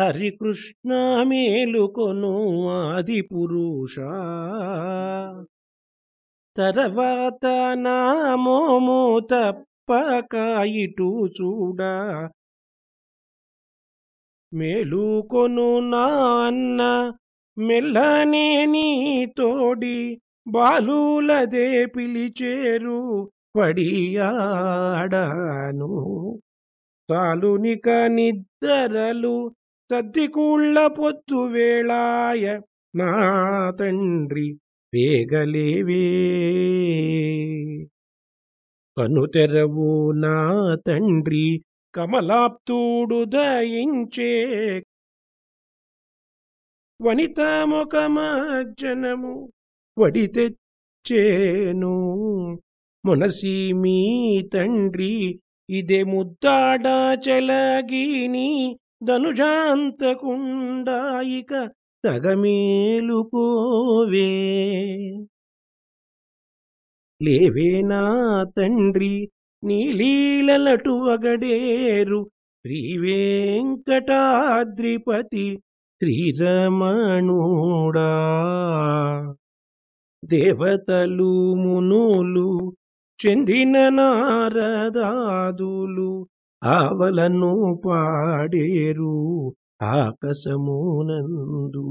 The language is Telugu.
హరికృష్ణ మేలుకొను ఆది పురుష తర్వాత నామోము తప్పక ఇటు చూడ. మేలుకొను నా అన్న మెల్లనే నీ తోడి బాలులదే పిలిచేరు పడియాడాను. తాలునిక నిద్దరలు సద్దికూళ్ళ పొత్తు వేళాయ నా తండ్రి వేగలేవే కనుతెరవు నా తండ్రి కమలాప్తుడు దయించే వనితాముఖమజ్జనము వడి తెచ్చేను మునసి మీ తండ్రి ఇదే ముద్దాడ చెలగిని ధనుజాంతకుండాయిక తగమేలుకోవే లేవేనా తండ్రి నీలీలలటు అగడేరు శ్రీ వెంకటాద్రిపతి శ్రీరమణుడా దేవతలు మునులు చెందిన నారదాదులు ఆవలను పాడేరు ఆకాశమునందు.